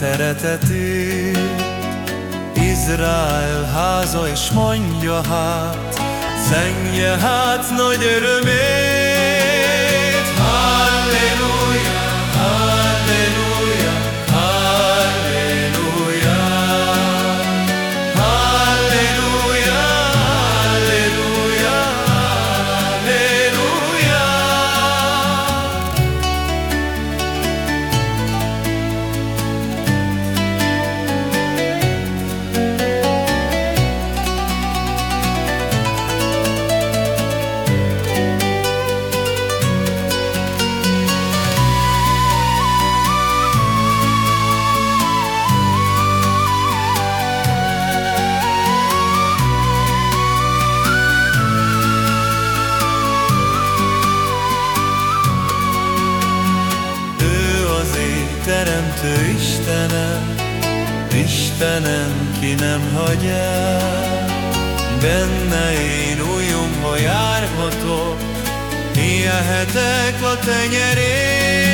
szeretetű. Izrael háza és mondja hát, zengje hát nagy örömét. Istenem, Istenem, ki nem hagy el. Benne én újjongva járhatok, Hihetek a tenyerén.